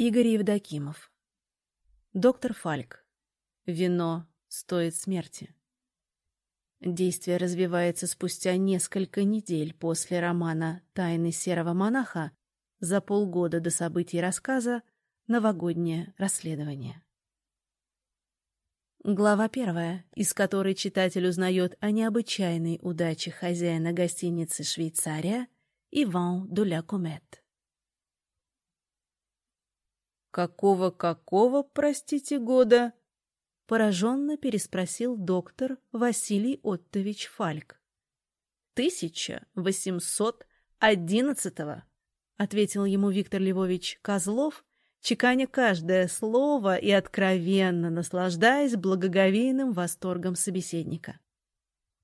Игорь Евдокимов. Доктор Фальк. Вино стоит смерти. Действие развивается спустя несколько недель после романа «Тайны серого монаха» за полгода до событий рассказа «Новогоднее расследование». Глава первая, из которой читатель узнает о необычайной удаче хозяина гостиницы «Швейцария» Иван Дуля Кумет. «Какого-какого, простите, года?» — пораженно переспросил доктор Василий Оттович Фальк. «Тысяча восемьсот одиннадцатого», — ответил ему Виктор Львович Козлов, чеканя каждое слово и откровенно наслаждаясь благоговейным восторгом собеседника.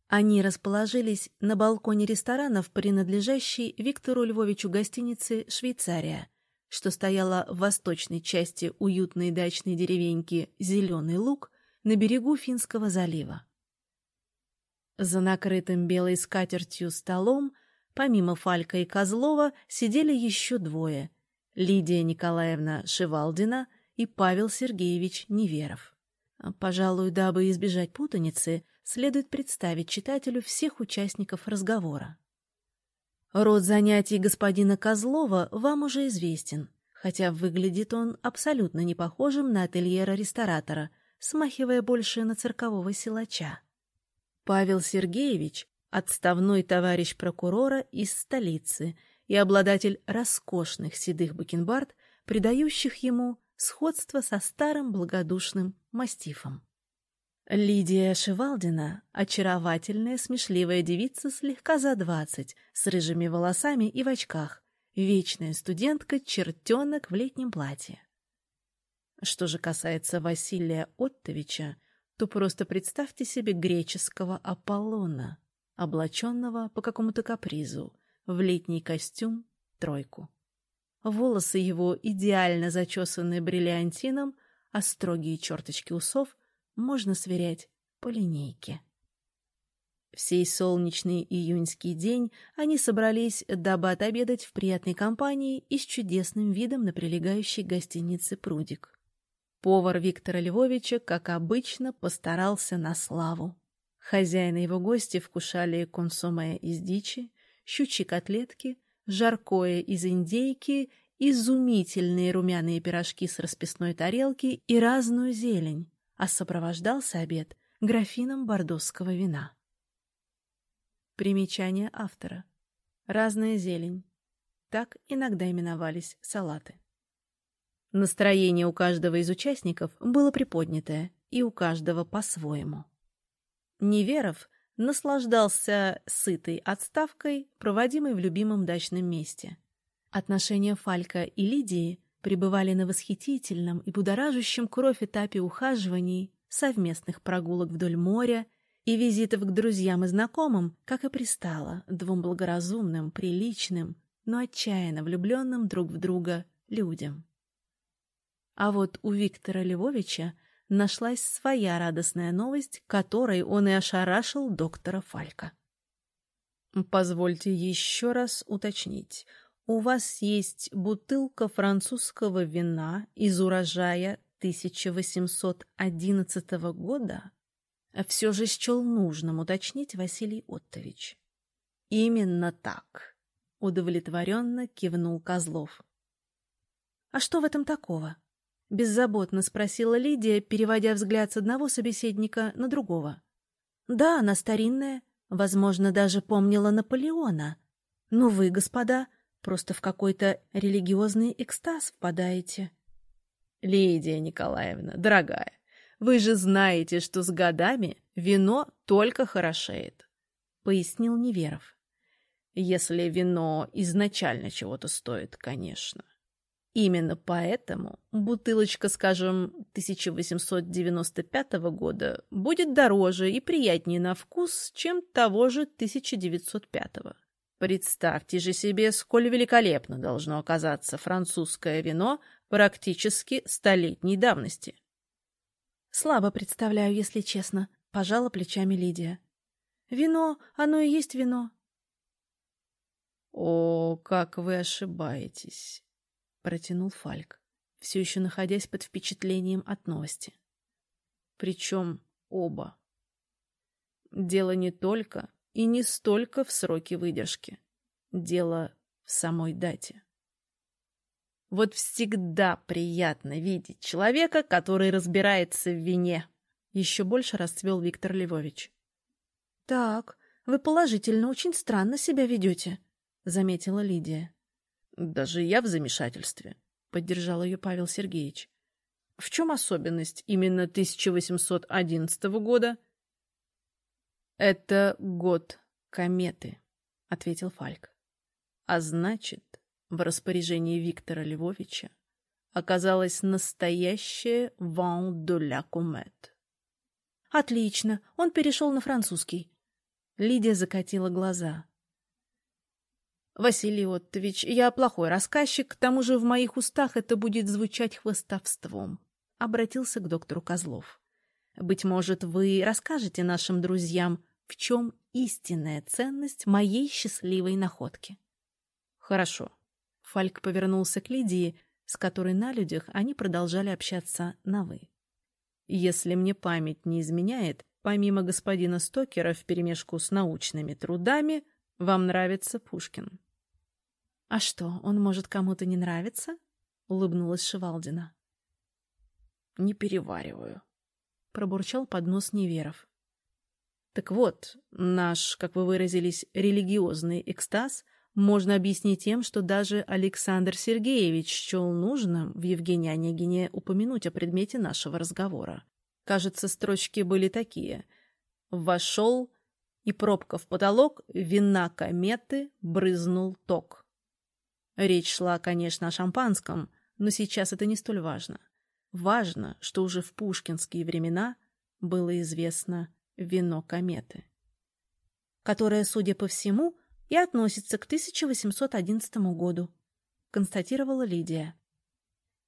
Они расположились на балконе ресторана в принадлежащей Виктору Львовичу гостинице «Швейцария», что стояла в восточной части уютной дачной деревеньки Зеленый Луг на берегу Финского залива. За накрытым белой скатертью столом, помимо Фалька и Козлова, сидели еще двое — Лидия Николаевна Шивалдина и Павел Сергеевич Неверов. Пожалуй, дабы избежать путаницы, следует представить читателю всех участников разговора. Род занятий господина Козлова вам уже известен, хотя выглядит он абсолютно не похожим на ательера-ресторатора, смахивая больше на циркового силача. Павел Сергеевич — отставной товарищ прокурора из столицы и обладатель роскошных седых бакенбард, придающих ему сходство со старым благодушным мастифом. Лидия Шивалдина — очаровательная, смешливая девица слегка за двадцать, с рыжими волосами и в очках, вечная студентка-чертенок в летнем платье. Что же касается Василия Оттовича, то просто представьте себе греческого Аполлона, облаченного по какому-то капризу, в летний костюм тройку. Волосы его идеально зачесаны бриллиантином, а строгие черточки усов — можно сверять по линейке. В сей солнечный июньский день они собрались, дабы отобедать в приятной компании и с чудесным видом на прилегающей гостинице «Прудик». Повар Виктора Львовича, как обычно, постарался на славу. Хозяин и его гости вкушали консоме из дичи, щучьи котлетки, жаркое из индейки, изумительные румяные пирожки с расписной тарелки и разную зелень, а сопровождался обед графином бордосского вина. Примечание автора. Разная зелень. Так иногда именовались салаты. Настроение у каждого из участников было приподнятое, и у каждого по-своему. Неверов наслаждался сытой отставкой, проводимой в любимом дачном месте. Отношения Фалька и Лидии пребывали на восхитительном и будоражащем кровь этапе ухаживаний, совместных прогулок вдоль моря и визитов к друзьям и знакомым, как и пристало двум благоразумным, приличным, но отчаянно влюбленным друг в друга людям. А вот у Виктора Львовича нашлась своя радостная новость, которой он и ошарашил доктора Фалька. «Позвольте еще раз уточнить. У вас есть бутылка французского вина из урожая 1811 года? Все же счел нужным уточнить Василий Оттович. Именно так, удовлетворенно кивнул Козлов. А что в этом такого? Беззаботно спросила Лидия, переводя взгляд с одного собеседника на другого. Да, она старинная, возможно, даже помнила Наполеона. Но вы, господа, Просто в какой-то религиозный экстаз впадаете. Лидия Николаевна, дорогая, вы же знаете, что с годами вино только хорошеет, — пояснил Неверов. Если вино изначально чего-то стоит, конечно. Именно поэтому бутылочка, скажем, 1895 года будет дороже и приятнее на вкус, чем того же 1905. Представьте же себе, сколь великолепно должно оказаться французское вино практически столетней давности. Слабо представляю, если честно, пожала плечами Лидия. Вино, оно и есть вино. О, как вы ошибаетесь, протянул Фальк. все еще находясь под впечатлением от новости. Причем оба. Дело не только и не столько в сроке выдержки. Дело в самой дате. Вот всегда приятно видеть человека, который разбирается в вине. Еще больше расцвел Виктор Львович. — Так, вы положительно очень странно себя ведете, — заметила Лидия. — Даже я в замешательстве, — поддержал ее Павел Сергеевич. — В чем особенность именно 1811 года? — Это год кометы, — ответил Фальк. А значит, в распоряжении Виктора Львовича оказалась настоящая «Ван де ля Комет». «Отлично, он перешел на французский». Лидия закатила глаза. «Василий Оттович, я плохой рассказчик, к тому же в моих устах это будет звучать хвостовством», — обратился к доктору Козлов. «Быть может, вы расскажете нашим друзьям, в чем истинная ценность моей счастливой находки?» «Хорошо», Фальк повернулся к Лидии, с которой на людях они продолжали общаться на «вы». «Если мне память не изменяет, помимо господина Стокера вперемешку с научными трудами, вам нравится Пушкин». «А что, он может кому-то не нравиться?» — улыбнулась Шевалдина. «Не перевариваю», — пробурчал под нос Неверов. «Так вот, наш, как вы выразились, религиозный экстаз можно объяснить тем, что даже Александр Сергеевич счел нужным в Евгении Онегине упомянуть о предмете нашего разговора. Кажется, строчки были такие. «Вошел, и пробка в потолок, вина кометы, брызнул ток». Речь шла, конечно, о шампанском, но сейчас это не столь важно. Важно, что уже в пушкинские времена было известно вино кометы, которое, судя по всему, и относится к 1811 году, констатировала Лидия.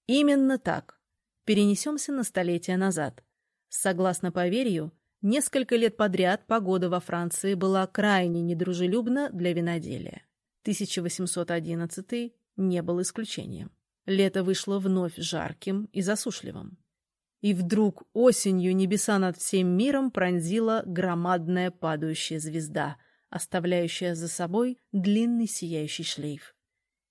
Именно так. Перенесемся на столетия назад. Согласно поверью, несколько лет подряд погода во Франции была крайне недружелюбна для виноделия. 1811 не был исключением. Лето вышло вновь жарким и засушливым. И вдруг осенью небеса над всем миром пронзила громадная падающая звезда, оставляющая за собой длинный сияющий шлейф.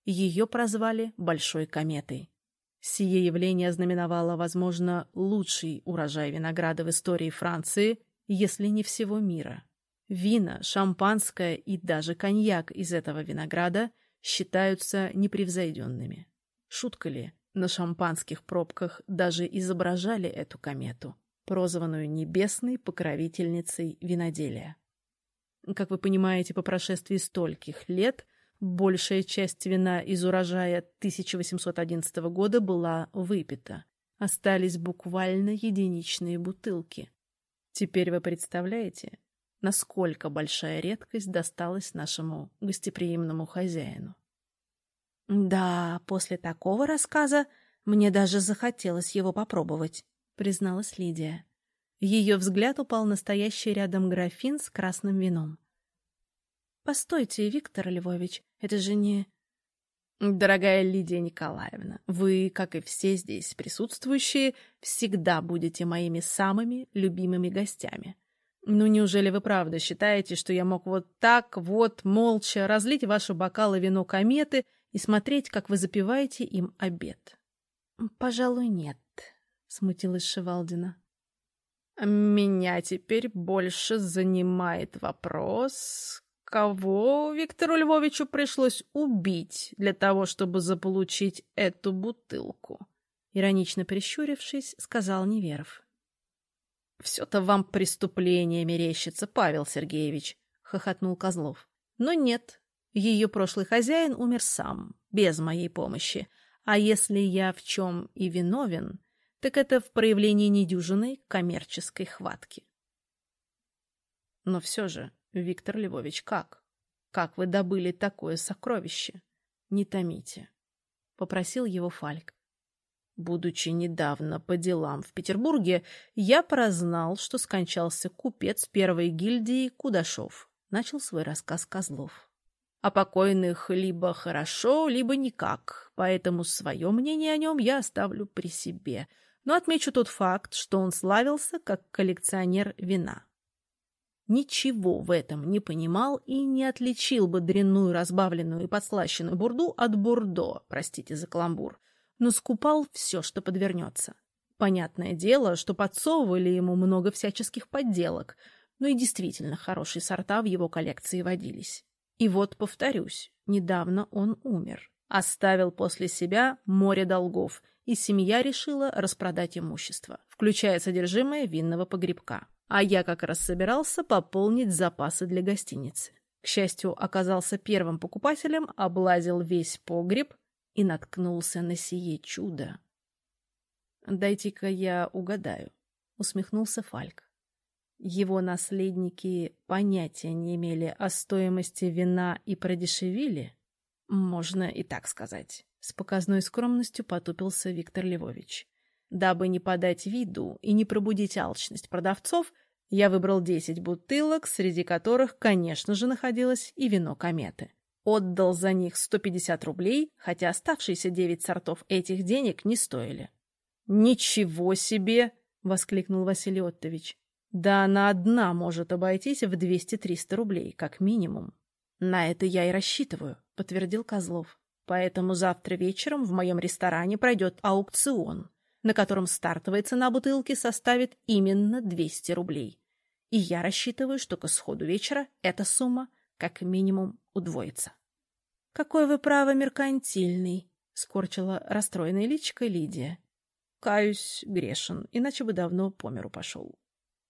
Ее прозвали «большой кометой». Сие явление знаменовало, возможно, лучший урожай винограда в истории Франции, если не всего мира. Вина, шампанское и даже коньяк из этого винограда считаются непревзойденными. Шутка ли, на шампанских пробках даже изображали эту комету, прозванную небесной покровительницей виноделия. Как вы понимаете, по прошествии стольких лет большая часть вина из урожая 1811 года была выпита. Остались буквально единичные бутылки. Теперь вы представляете, насколько большая редкость досталась нашему гостеприимному хозяину. «Да, после такого рассказа мне даже захотелось его попробовать», — призналась Лидия. Ее взгляд упал на стоящий рядом графин с красным вином. «Постойте, Виктор Львович, это же не...» «Дорогая Лидия Николаевна, вы, как и все здесь присутствующие, всегда будете моими самыми любимыми гостями. Ну, неужели вы правда считаете, что я мог вот так вот молча разлить ваши бокалы вино кометы и смотреть, как вы запиваете им обед?» «Пожалуй, нет», — смутилась Шевалдина. Меня теперь больше занимает вопрос, кого Виктору Львовичу пришлось убить для того, чтобы заполучить эту бутылку? Иронично прищурившись, сказал Неверов. «Все-то вам преступление мерещится, Павел Сергеевич», — хохотнул Козлов. «Но нет, ее прошлый хозяин умер сам, без моей помощи. А если я в чем и виновен, так это в проявлении недюжинной коммерческой хватки. Но все же, Виктор Львович, как? Как вы добыли такое сокровище? Не томите, — попросил его Фальк. Будучи недавно по делам в Петербурге, я прознал, что скончался купец первой гильдии Кудашов. Начал свой рассказ Козлов. А покойных либо хорошо, либо никак, поэтому свое мнение о нем я оставлю при себе. Но отмечу тот факт, что он славился как коллекционер вина. Ничего в этом не понимал и не отличил бы дрянную разбавленную и подслащенную бурду от бурдо, простите за каламбур, но скупал все, что подвернется. Понятное дело, что подсовывали ему много всяческих подделок, но и действительно хорошие сорта в его коллекции водились. И вот, повторюсь, недавно он умер. Оставил после себя море долгов, и семья решила распродать имущество, включая содержимое винного погребка. А я как раз собирался пополнить запасы для гостиницы. К счастью, оказался первым покупателем, облазил весь погреб и наткнулся на сие чудо. «Дайте-ка я угадаю», — усмехнулся Фальк. Его наследники понятия не имели о стоимости вина и продешевили? Можно и так сказать. С показной скромностью потупился Виктор Львович. Дабы не подать виду и не пробудить алчность продавцов, я выбрал 10 бутылок, среди которых, конечно же, находилось и вино кометы. Отдал за них 150 рублей, хотя оставшиеся 9 сортов этих денег не стоили. «Ничего себе!» — воскликнул Василий Оттович. «Да она одна может обойтись в 200-300 рублей, как минимум». «На это я и рассчитываю», — подтвердил Козлов. «Поэтому завтра вечером в моем ресторане пройдет аукцион, на котором стартовая цена бутылки составит именно 200 рублей. И я рассчитываю, что к исходу вечера эта сумма как минимум удвоится. — Какой вы, право, меркантильный! — скорчила расстроенная личико Лидия. — Каюсь, грешен, иначе бы давно по миру пошел.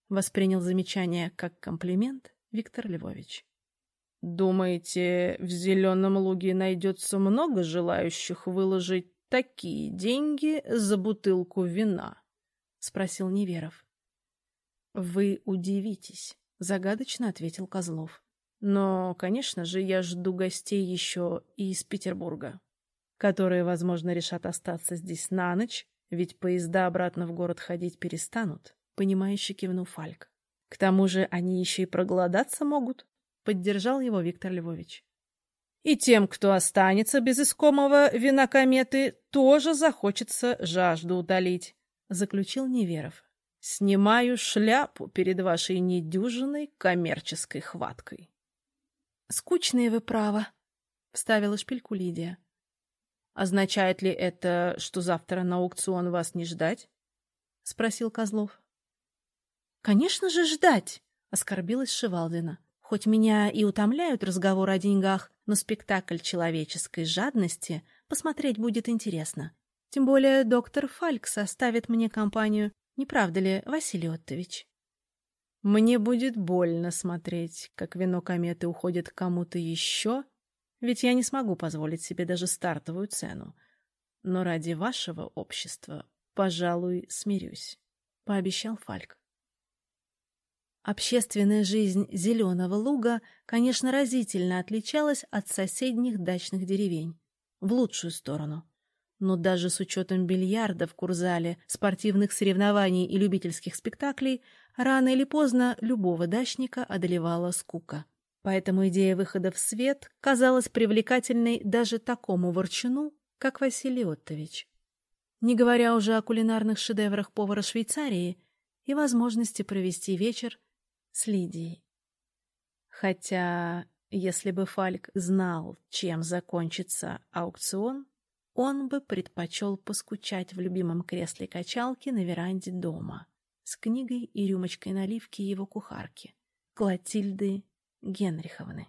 Воспринял замечание как комплимент Виктор Львович. — Думаете, в Зеленом Луге найдется много желающих выложить такие деньги за бутылку вина? — спросил Неверов. — Вы удивитесь, — загадочно ответил Козлов. — Но, конечно же, я жду гостей еще и из Петербурга, которые, возможно, решат остаться здесь на ночь, ведь поезда обратно в город ходить перестанут, — понимающе кивнул Фальк. — К тому же они еще и проголодаться могут, — поддержал его Виктор Львович. И тем, кто останется без искомого вина кометы, тоже захочется жажду утолить, — заключил Неверов. Снимаю шляпу перед вашей недюжиной коммерческой хваткой. — Скучные вы, право, — вставила шпильку Лидия. — Означает ли это, что завтра на аукцион вас не ждать? — спросил Козлов. — Конечно же ждать, — оскорбилась Шевалдина. Хоть меня и утомляют разговоры о деньгах, но спектакль человеческой жадности посмотреть будет интересно. Тем более доктор Фальк составит мне компанию, не правда ли, Василий Оттович? Мне будет больно смотреть, как вино кометы уходит к кому-то еще, ведь я не смогу позволить себе даже стартовую цену. Но ради вашего общества, пожалуй, смирюсь, — пообещал Фальк. Общественная жизнь Зеленого луга, конечно, разительно отличалась от соседних дачных деревень. В лучшую сторону. Но даже с учетом бильярда в Курзале, спортивных соревнований и любительских спектаклей, рано или поздно любого дачника одолевала скука. Поэтому идея выхода в свет казалась привлекательной даже такому ворчуну, как Василий Оттович. Не говоря уже о кулинарных шедеврах повара Швейцарии и возможности провести вечер с Лидией. Хотя, если бы Фальк знал, чем закончится аукцион, он бы предпочел поскучать в любимом кресле качалки на веранде дома с книгой и рюмочкой наливки его кухарки, Клотильды Генриховны.